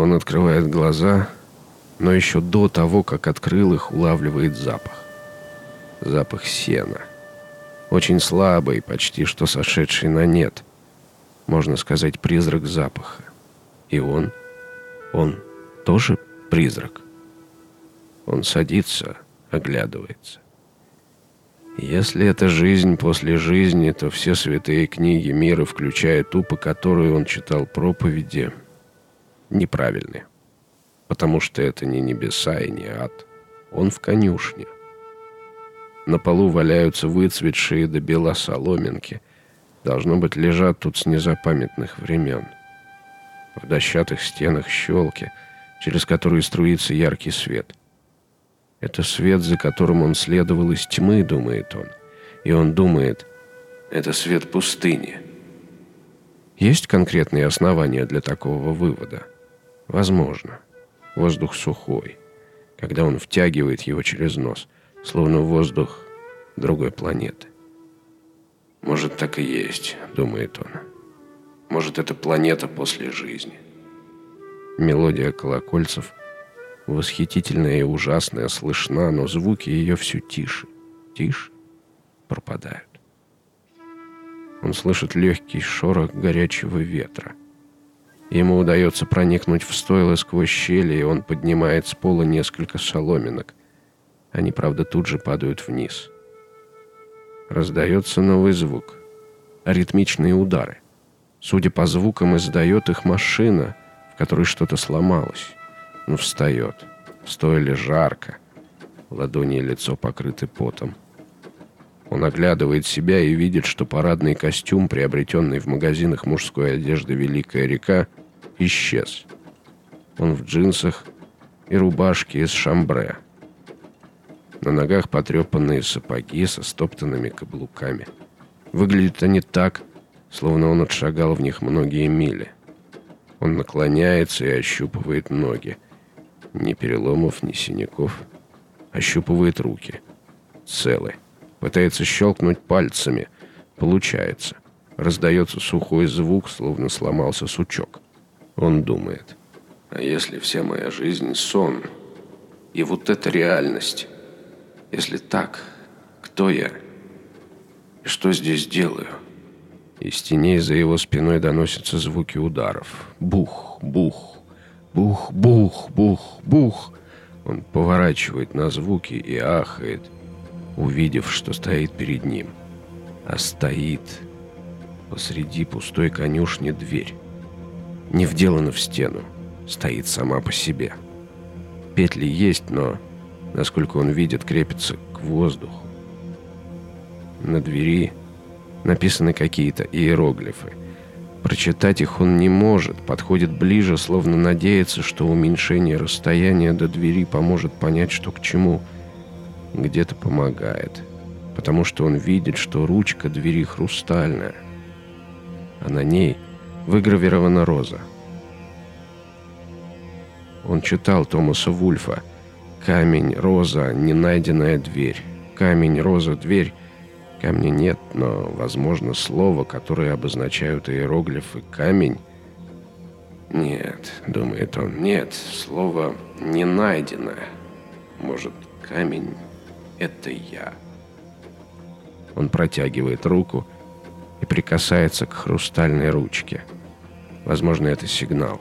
Он открывает глаза, но еще до того, как открыл их, улавливает запах. Запах сена. Очень слабый, почти что сошедший на нет. Можно сказать, призрак запаха. И он, он тоже призрак. Он садится, оглядывается. Если это жизнь после жизни, то все святые книги мира, включая ту, по которой он читал проповеди, неправильны. Потому что это не небеса и не ад. Он в конюшне. На полу валяются выцветшие до бела соломинки. Должно быть, лежат тут с незапамятных времен. В дощатых стенах щелки, через которые струится яркий свет. Это свет, за которым он следовал из тьмы, думает он. И он думает, это свет пустыни. Есть конкретные основания для такого вывода? Возможно. Воздух сухой. Когда он втягивает его через нос, словно воздух другой планеты. Может, так и есть, думает он. Может, это планета после жизни. Мелодия колокольцев восхитительная и ужасная слышна, но звуки ее все тише, тише пропадают. Он слышит легкий шорох горячего ветра. Ему удается проникнуть в стойло сквозь щели, и он поднимает с пола несколько соломинок. Они, правда, тут же падают вниз. Раздается новый звук. Аритмичные удары. Судя по звукам, издает их машина, в которой что-то сломалось. Он встает. В стойле жарко. Ладони и лицо покрыты потом. Он оглядывает себя и видит, что парадный костюм, приобретенный в магазинах мужской одежды «Великая река», исчез. Он в джинсах и рубашке из шамбре. На ногах потрепанные сапоги со стоптанными каблуками. Выглядят они так, словно он отшагал в них многие мили. Он наклоняется и ощупывает ноги. Ни переломов, ни синяков. Ощупывает руки. Целы. Пытается щелкнуть пальцами. Получается. Раздается сухой звук, словно сломался сучок. Он думает. А если вся моя жизнь сон? И вот это реальность. Если так, кто я? И что здесь делаю? Из теней за его спиной доносятся звуки ударов. Бух, бух, бух, бух, бух, бух. Он поворачивает на звуки и ахает – увидев, что стоит перед ним. А стоит посреди пустой конюшни дверь. Не вделана в стену, стоит сама по себе. Петли есть, но, насколько он видит, крепится к воздуху. На двери написаны какие-то иероглифы. Прочитать их он не может, подходит ближе, словно надеется, что уменьшение расстояния до двери поможет понять, что к чему – где-то помогает, потому что он видит, что ручка двери хрустальная, а на ней выгравирована роза. Он читал Томаса Вульфа «Камень, роза, ненайденная дверь». «Камень, роза, дверь». Камня нет, но, возможно, слово, которое обозначают иероглифы «камень». Нет, думает он, нет, слово «не найденное». Может, камень это я. Он протягивает руку и прикасается к хрустальной ручке. Возможно, это сигнал.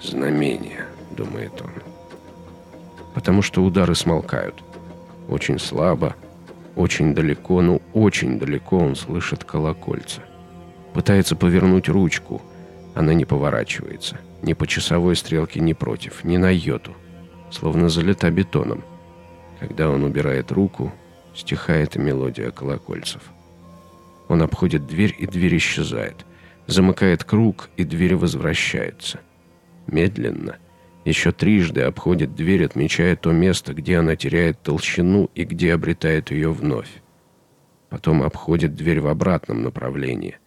Знамение, думает он. Потому что удары смолкают. Очень слабо, очень далеко, ну очень далеко он слышит колокольца. Пытается повернуть ручку. Она не поворачивается. Ни по часовой стрелке, ни против, ни на йоту. Словно залита бетоном. Когда он убирает руку, стихает мелодия колокольцев. Он обходит дверь, и дверь исчезает. Замыкает круг, и дверь возвращается. Медленно, еще трижды обходит дверь, отмечая то место, где она теряет толщину и где обретает ее вновь. Потом обходит дверь в обратном направлении.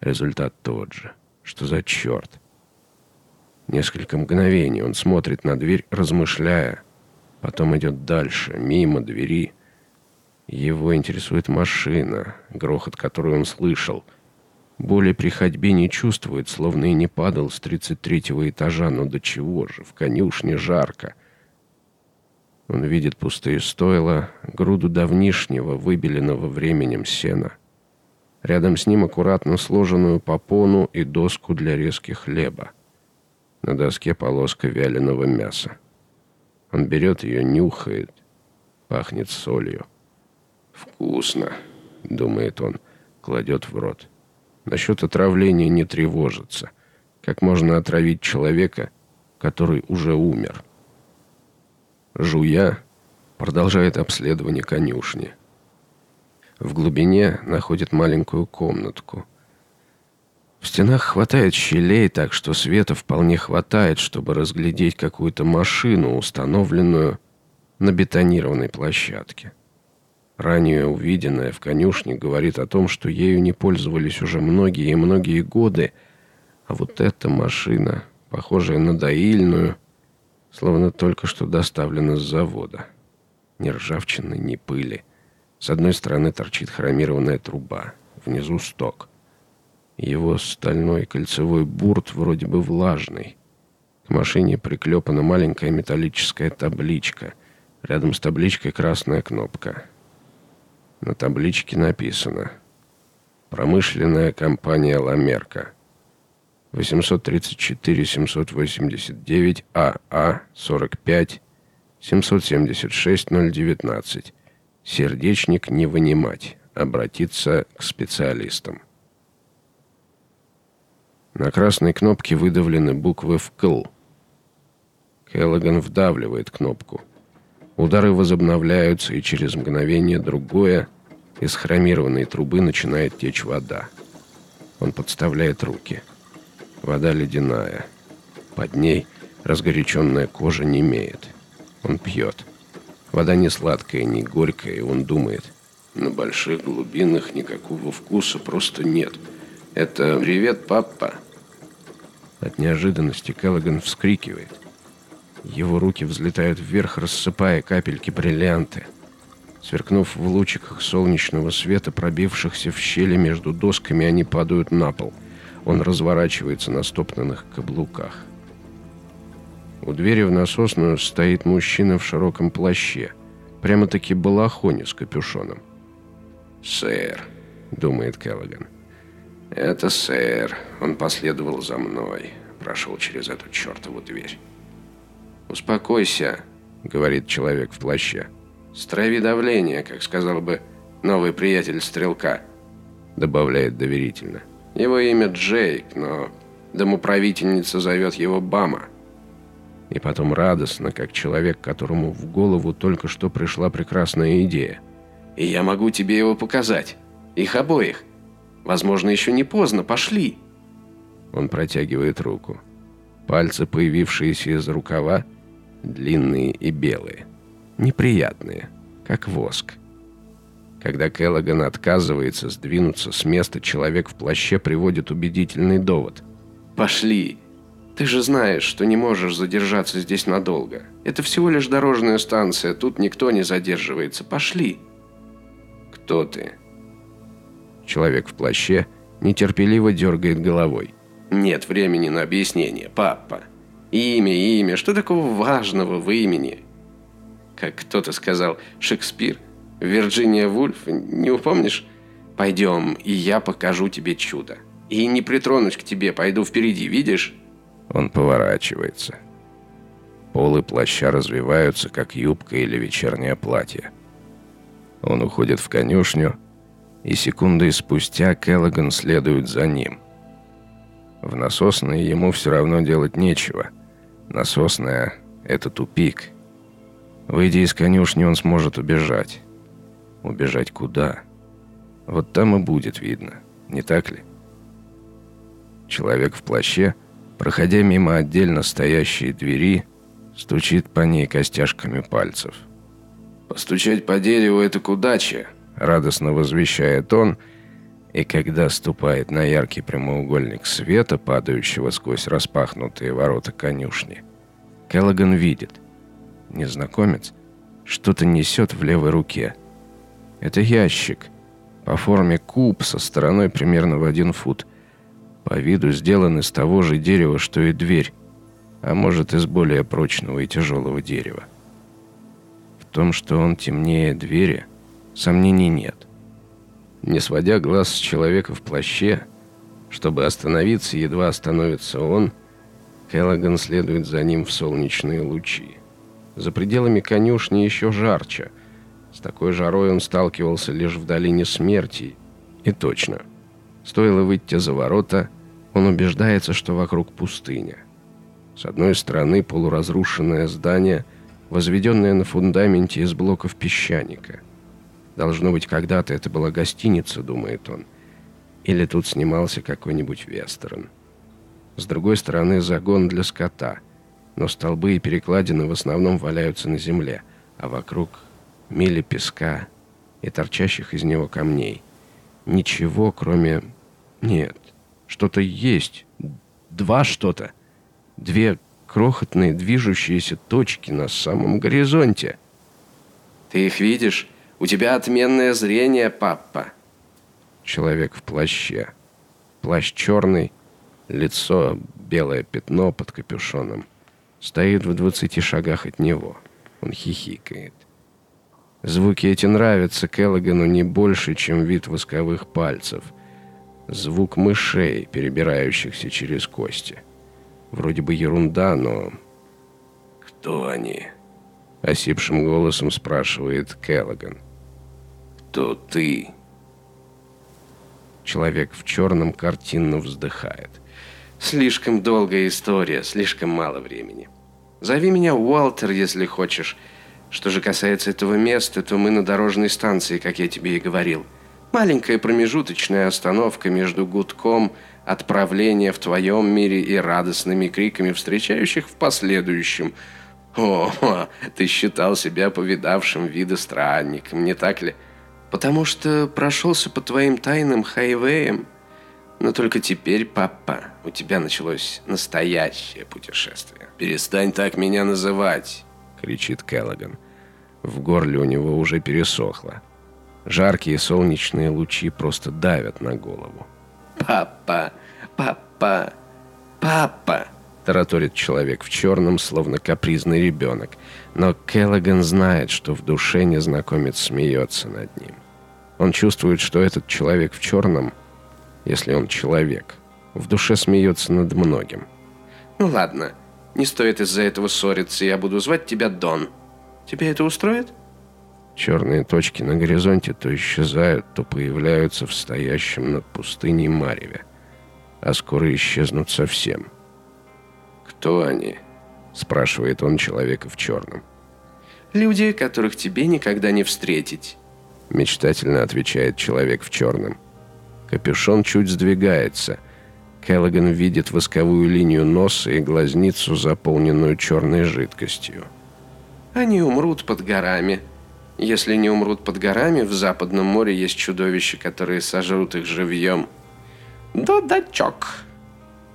Результат тот же. Что за черт? Несколько мгновений он смотрит на дверь, размышляя, Потом идет дальше, мимо двери. Его интересует машина, грохот которой он слышал. Боли при ходьбе не чувствует, словно и не падал с тридцать третьего этажа, но до чего же, в конюшне жарко. Он видит пустые стойла, груду давнишнего, выбеленного временем сена. Рядом с ним аккуратно сложенную попону и доску для резки хлеба. На доске полоска вяленого мяса. Он берет ее, нюхает. Пахнет солью. «Вкусно», — думает он, кладет в рот. Насчет отравления не тревожится. Как можно отравить человека, который уже умер? Жуя продолжает обследование конюшни. В глубине находит маленькую комнатку. В стенах хватает щелей, так что света вполне хватает, чтобы разглядеть какую-то машину, установленную на бетонированной площадке. Ранее увиденное в конюшне говорит о том, что ею не пользовались уже многие и многие годы, а вот эта машина, похожая на доильную, словно только что доставлена с завода. Ни ржавчины, ни пыли. С одной стороны торчит хромированная труба, внизу сток. Его стальной кольцевой бурт вроде бы влажный. К машине приклепана маленькая металлическая табличка. Рядом с табличкой красная кнопка. На табличке написано «Промышленная компания «Ламерка». 834-789 АА 45 776 019. Сердечник не вынимать. Обратиться к специалистам. На красной кнопке выдавлены буквы «ВКЛ». Келлоган вдавливает кнопку. Удары возобновляются, и через мгновение другое из хромированной трубы начинает течь вода. Он подставляет руки. Вода ледяная. Под ней разгоряченная кожа немеет. Он пьет. Вода не сладкая, не горькая, и он думает. На больших глубинах никакого вкуса просто нет. Это «Привет, папа!» От неожиданности Келлоган вскрикивает. Его руки взлетают вверх, рассыпая капельки бриллианты. Сверкнув в лучиках солнечного света, пробившихся в щели между досками, они падают на пол. Он разворачивается на стоптанных каблуках. У двери в насосную стоит мужчина в широком плаще. Прямо-таки балахоне с капюшоном. «Сэр», — думает Келлоган, — «Это сэр. Он последовал за мной. Прошел через эту чертову дверь». «Успокойся», — говорит человек в плаще. «Страви давление, как сказал бы новый приятель Стрелка», — добавляет доверительно. «Его имя Джейк, но домоправительница зовет его Бама». И потом радостно, как человек, которому в голову только что пришла прекрасная идея. «И я могу тебе его показать. Их обоих. Возможно, еще не поздно. Пошли!» Он протягивает руку. Пальцы, появившиеся из рукава, длинные и белые. Неприятные, как воск. Когда Келлоган отказывается сдвинуться с места, человек в плаще приводит убедительный довод. «Пошли! Ты же знаешь, что не можешь задержаться здесь надолго. Это всего лишь дорожная станция, тут никто не задерживается. Пошли!» «Кто ты?» Человек в плаще нетерпеливо дергает головой. «Нет времени на объяснение, папа. Имя, имя, что такого важного в имени?» Как кто-то сказал, Шекспир, Вирджиния Вульф, не упомнишь? Пойдем, и я покажу тебе чудо. И не притронусь к тебе, пойду впереди, видишь?» Он поворачивается. Полы плаща развиваются, как юбка или вечернее платье. Он уходит в конюшню, и секунды спустя Келлоган следует за ним. В насосной ему все равно делать нечего. Насосная — это тупик. Выйдя из конюшни, он сможет убежать. Убежать куда? Вот там и будет видно, не так ли? Человек в плаще, проходя мимо отдельно стоящей двери, стучит по ней костяшками пальцев. «Постучать по дереву — это к удаче», радостно возвещает он, и когда ступает на яркий прямоугольник света, падающего сквозь распахнутые ворота конюшни, Келлоган видит. Незнакомец что-то несет в левой руке. Это ящик, По форме куб со стороной примерно в один фут. По виду сделан из того же дерева, что и дверь, а может из более прочного и тяжелого дерева. В том, что он темнее двери, сомнений нет. Не сводя глаз с человека в плаще, чтобы остановиться, едва остановится он, Келлоган следует за ним в солнечные лучи. За пределами конюшни еще жарче. С такой жарой он сталкивался лишь в долине смерти. И точно. Стоило выйти за ворота, он убеждается, что вокруг пустыня. С одной стороны полуразрушенное здание, возведенное на фундаменте из блоков песчаника. Должно быть, когда-то это была гостиница, думает он. Или тут снимался какой-нибудь вестерн. С другой стороны загон для скота, но столбы и перекладины в основном валяются на земле, а вокруг мили песка и торчащих из него камней. Ничего, кроме... Нет, что-то есть. Два что-то. Две крохотные движущиеся точки на самом горизонте. «Ты их видишь? У тебя отменное зрение, папа!» Человек в плаще. Плащ черный, Лицо, белое пятно под капюшоном. Стоит в двадцати шагах от него. Он хихикает. Звуки эти нравятся Келлогану не больше, чем вид восковых пальцев. Звук мышей, перебирающихся через кости. Вроде бы ерунда, но... «Кто они?» — осипшим голосом спрашивает Келлоган. «Кто ты?» Человек в черном картинно вздыхает. Слишком долгая история, слишком мало времени. Зови меня Уолтер, если хочешь. Что же касается этого места, то мы на дорожной станции, как я тебе и говорил. Маленькая промежуточная остановка между гудком отправления в твоем мире и радостными криками встречающих в последующем. О, ты считал себя повидавшим вида странником, не так ли? Потому что прошелся по твоим тайным хайвеям, но только теперь, папа, у тебя началось настоящее путешествие. Перестань так меня называть, кричит Келлоган. В горле у него уже пересохло. Жаркие солнечные лучи просто давят на голову. Папа, папа, папа, тараторит человек в черном, словно капризный ребенок. Но Келлоган знает, что в душе незнакомец смеется над ним. Он чувствует, что этот человек в черном – если он человек. В душе смеется над многим. Ну ладно, не стоит из-за этого ссориться, я буду звать тебя Дон. Тебе это устроит? Черные точки на горизонте то исчезают, то появляются в стоящем над пустыней Мареве, а скоро исчезнут совсем. «Кто они?» – спрашивает он человека в черном. «Люди, которых тебе никогда не встретить», – мечтательно отвечает человек в черном. Капюшон чуть сдвигается. Келлоган видит восковую линию носа и глазницу, заполненную черной жидкостью. «Они умрут под горами. Если не умрут под горами, в Западном море есть чудовища, которые сожрут их живьем. Додачок!»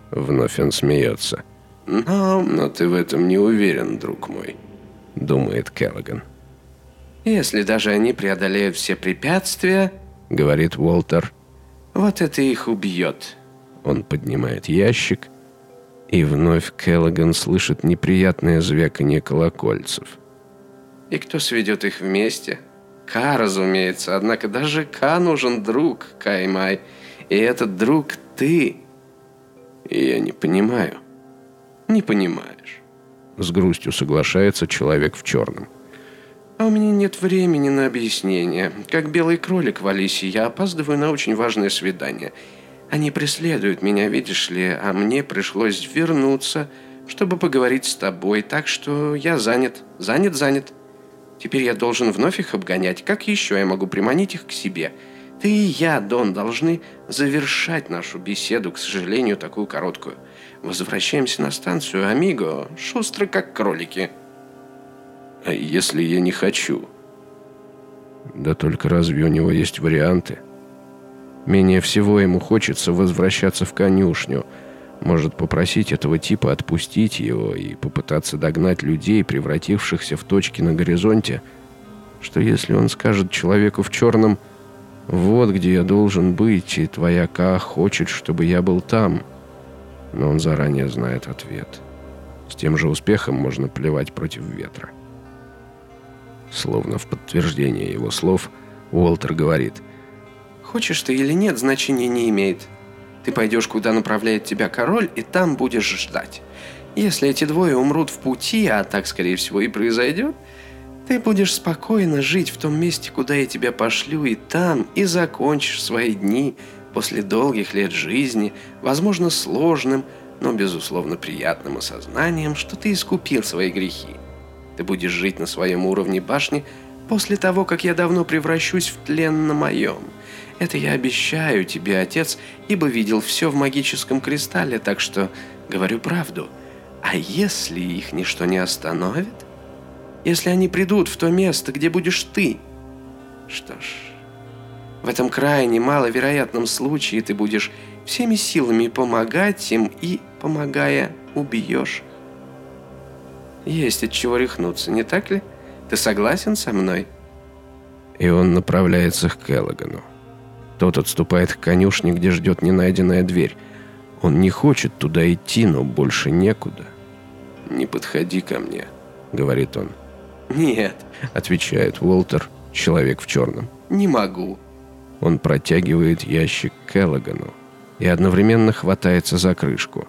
Вновь он смеется. «Но, но ты в этом не уверен, друг мой», — думает Келлоган. «Если даже они преодолеют все препятствия», — говорит Уолтер, — вот это их убьет. Он поднимает ящик, и вновь Келлоган слышит неприятное звяканье колокольцев. И кто сведет их вместе? Ка, разумеется, однако даже Ка нужен друг, Каймай. И этот друг ты. Я не понимаю. Не понимаешь. С грустью соглашается человек в черном. А у меня нет времени на объяснение. Как белый кролик в Алисе, я опаздываю на очень важное свидание. Они преследуют меня, видишь ли, а мне пришлось вернуться, чтобы поговорить с тобой, так что я занят, занят, занят. Теперь я должен вновь их обгонять. Как еще я могу приманить их к себе? Ты и я, Дон, должны завершать нашу беседу, к сожалению, такую короткую. Возвращаемся на станцию, Амиго, шустро как кролики. А если я не хочу? Да только разве у него есть варианты? Менее всего ему хочется возвращаться в конюшню. Может попросить этого типа отпустить его и попытаться догнать людей, превратившихся в точки на горизонте. Что если он скажет человеку в черном Вот где я должен быть, и твоя Ка хочет, чтобы я был там. Но он заранее знает ответ. С тем же успехом можно плевать против ветра. Словно в подтверждение его слов, Уолтер говорит. «Хочешь ты или нет, значения не имеет. Ты пойдешь, куда направляет тебя король, и там будешь ждать. Если эти двое умрут в пути, а так, скорее всего, и произойдет, ты будешь спокойно жить в том месте, куда я тебя пошлю, и там, и закончишь свои дни после долгих лет жизни, возможно, сложным, но, безусловно, приятным осознанием, что ты искупил свои грехи. Ты будешь жить на своем уровне башни после того, как я давно превращусь в тлен на моем. Это я обещаю тебе, отец, ибо видел все в магическом кристалле, так что говорю правду. А если их ничто не остановит? Если они придут в то место, где будешь ты? Что ж, в этом крайне маловероятном случае ты будешь всеми силами помогать им и, помогая, убьешь. Есть от чего рехнуться, не так ли? Ты согласен со мной?» И он направляется к Келлогану. Тот отступает к конюшне, где ждет ненайденная дверь. Он не хочет туда идти, но больше некуда. «Не подходи ко мне», — говорит он. «Нет», — отвечает Уолтер, человек в черном. «Не могу». Он протягивает ящик Келлогану и одновременно хватается за крышку.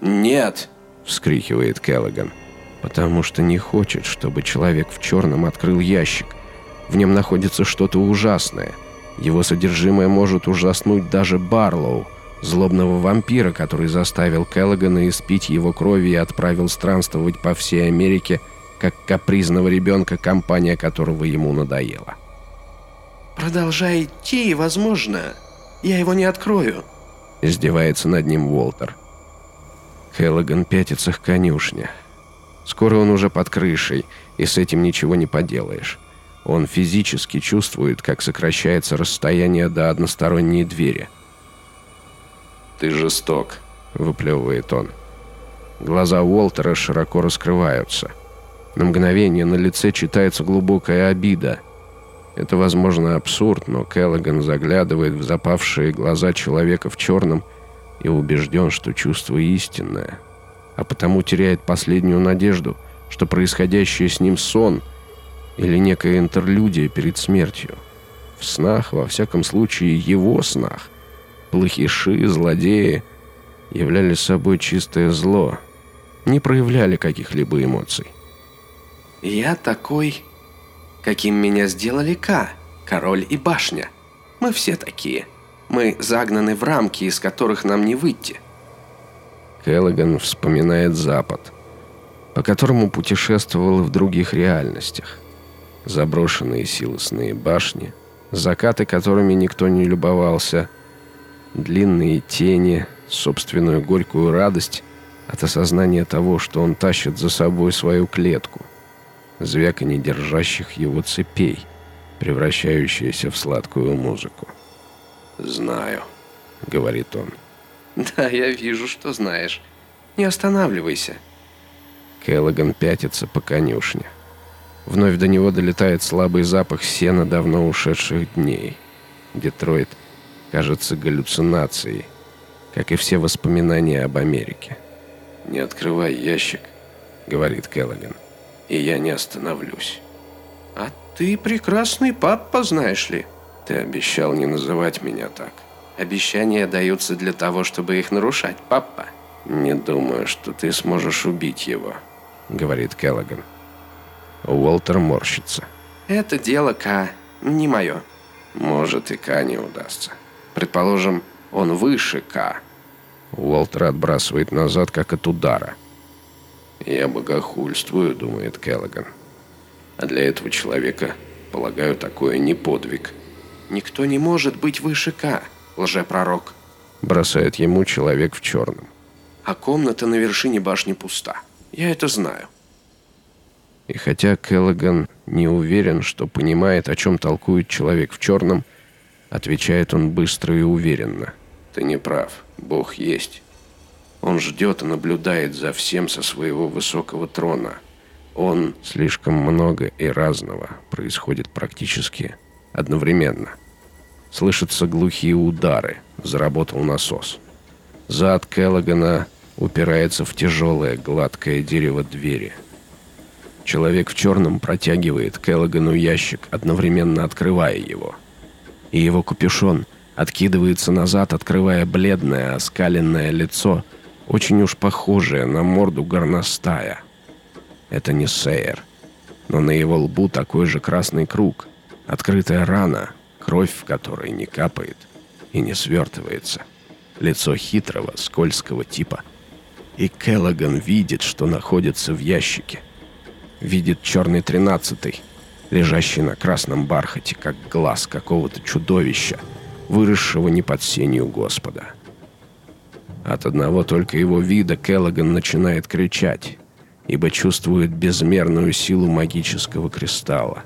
«Нет!» — вскрикивает Келлоган потому что не хочет, чтобы человек в черном открыл ящик. В нем находится что-то ужасное. Его содержимое может ужаснуть даже Барлоу, злобного вампира, который заставил Келлогана испить его крови и отправил странствовать по всей Америке, как капризного ребенка, компания которого ему надоела. «Продолжай идти, возможно, я его не открою», — издевается над ним Уолтер. Келлоган пятится к конюшне. Скоро он уже под крышей, и с этим ничего не поделаешь. Он физически чувствует, как сокращается расстояние до односторонней двери. «Ты жесток», — выплевывает он. Глаза Уолтера широко раскрываются. На мгновение на лице читается глубокая обида. Это, возможно, абсурд, но Келлоган заглядывает в запавшие глаза человека в черном и убежден, что чувство истинное — а потому теряет последнюю надежду, что происходящее с ним сон или некая интерлюдия перед смертью. В снах, во всяком случае, его снах, плохиши, злодеи являли собой чистое зло, не проявляли каких-либо эмоций. «Я такой, каким меня сделали К, король и башня. Мы все такие. Мы загнаны в рамки, из которых нам не выйти». Келлоган вспоминает Запад, по которому путешествовал в других реальностях. Заброшенные силосные башни, закаты которыми никто не любовался, длинные тени, собственную горькую радость от осознания того, что он тащит за собой свою клетку, звяканье держащих его цепей, превращающиеся в сладкую музыку. «Знаю», — говорит он. Да, я вижу, что знаешь. Не останавливайся. Келлоган пятится по конюшне. Вновь до него долетает слабый запах сена давно ушедших дней. Детройт кажется галлюцинацией, как и все воспоминания об Америке. «Не открывай ящик», — говорит Келлоган, — «и я не остановлюсь». «А ты прекрасный папа, знаешь ли?» «Ты обещал не называть меня так». Обещания даются для того, чтобы их нарушать, папа. Не думаю, что ты сможешь убить его, говорит Келлоган. Уолтер морщится. Это дело К, не мое. Может и К не удастся. Предположим, он выше К. Уолтер отбрасывает назад, как от удара. «Я богохульствую», — думает Келлоган. «А для этого человека, полагаю, такое не подвиг». «Никто не может быть выше К», лжепророк. Бросает ему человек в черном. А комната на вершине башни пуста. Я это знаю. И хотя Келлоган не уверен, что понимает, о чем толкует человек в черном, отвечает он быстро и уверенно. Ты не прав. Бог есть. Он ждет и наблюдает за всем со своего высокого трона. Он... Слишком много и разного происходит практически одновременно. Слышатся глухие удары. Заработал насос. Зад Келлогана упирается в тяжелое, гладкое дерево двери. Человек в черном протягивает Келлогану ящик, одновременно открывая его. И его капюшон откидывается назад, открывая бледное, оскаленное лицо, очень уж похожее на морду горностая. Это не Сейер, но на его лбу такой же красный круг, открытая рана, кровь в которой не капает и не свертывается. Лицо хитрого, скользкого типа. И Келлоган видит, что находится в ящике. Видит черный тринадцатый, лежащий на красном бархате, как глаз какого-то чудовища, выросшего не под сенью Господа. От одного только его вида Келлоган начинает кричать, ибо чувствует безмерную силу магического кристалла.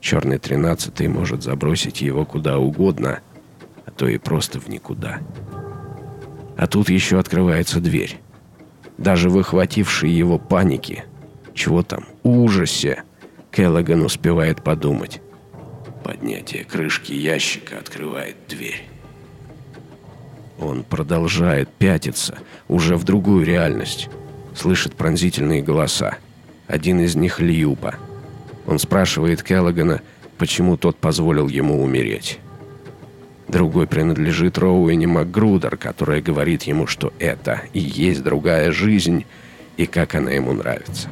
Черный тринадцатый может забросить его куда угодно, а то и просто в никуда. А тут еще открывается дверь. Даже выхвативший его паники, чего там, ужасе, Келлоган успевает подумать. Поднятие крышки ящика открывает дверь. Он продолжает пятиться, уже в другую реальность. Слышит пронзительные голоса. Один из них Льюба. Он спрашивает Келлогана, почему тот позволил ему умереть. Другой принадлежит Роуэне Макгрудер, которая говорит ему, что это и есть другая жизнь, и как она ему нравится.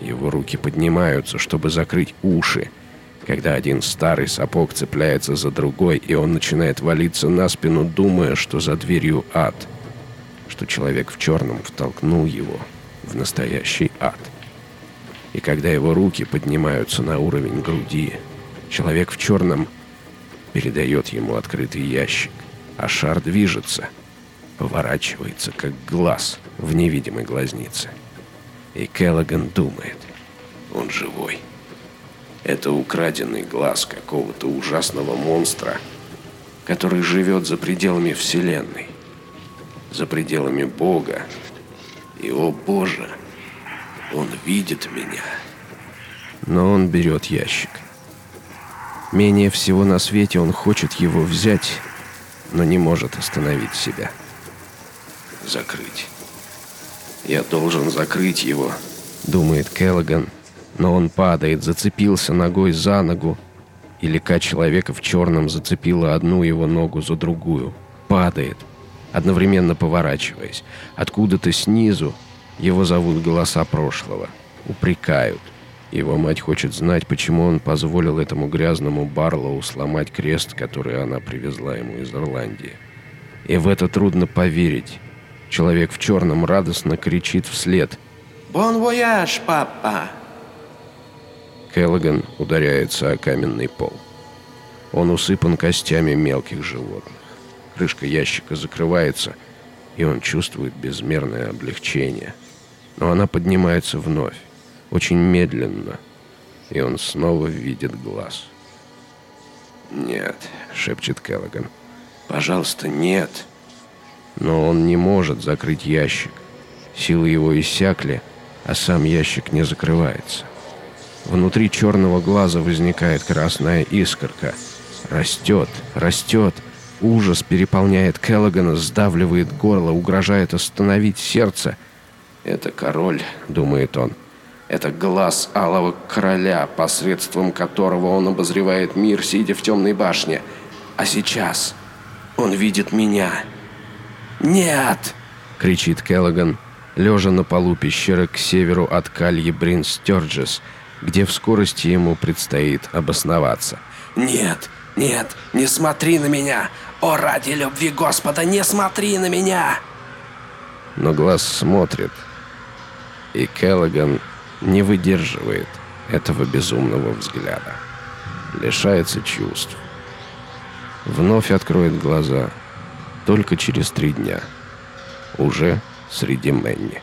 Его руки поднимаются, чтобы закрыть уши, когда один старый сапог цепляется за другой, и он начинает валиться на спину, думая, что за дверью ад, что человек в черном втолкнул его в настоящий ад. И когда его руки поднимаются на уровень груди, человек в черном передает ему открытый ящик, а шар движется, поворачивается, как глаз в невидимой глазнице. И Келлоган думает, он живой. Это украденный глаз какого-то ужасного монстра, который живет за пределами Вселенной, за пределами Бога. И, о Боже, он видит меня. Но он берет ящик. Менее всего на свете он хочет его взять, но не может остановить себя. Закрыть. Я должен закрыть его, думает Келлоган, но он падает, зацепился ногой за ногу, и лика человека в черном зацепила одну его ногу за другую. Падает, одновременно поворачиваясь. Откуда-то снизу его зовут голоса прошлого. Упрекают. Его мать хочет знать, почему он позволил этому грязному Барлоу сломать крест, который она привезла ему из Ирландии. И в это трудно поверить. Человек в черном радостно кричит вслед. «Бон вояж, папа!» Келлоган ударяется о каменный пол. Он усыпан костями мелких животных. Крышка ящика закрывается, и он чувствует безмерное облегчение. Но она поднимается вновь очень медленно, и он снова видит глаз. «Нет», — шепчет Келлоган. «Пожалуйста, нет». Но он не может закрыть ящик. Силы его иссякли, а сам ящик не закрывается. Внутри черного глаза возникает красная искорка. Растет, растет. Ужас переполняет Келлогана, сдавливает горло, угрожает остановить сердце. «Это король», — думает он. Это глаз алого короля, посредством которого он обозревает мир, сидя в темной башне. А сейчас он видит меня. «Нет!» — кричит Келлоган, лежа на полу пещеры к северу от Кальи Брин Стерджес, где в скорости ему предстоит обосноваться. «Нет, нет, не смотри на меня! О, ради любви Господа, не смотри на меня!» Но глаз смотрит, и Келлоган не выдерживает этого безумного взгляда. Лишается чувств. Вновь откроет глаза только через три дня. Уже среди Мэнни.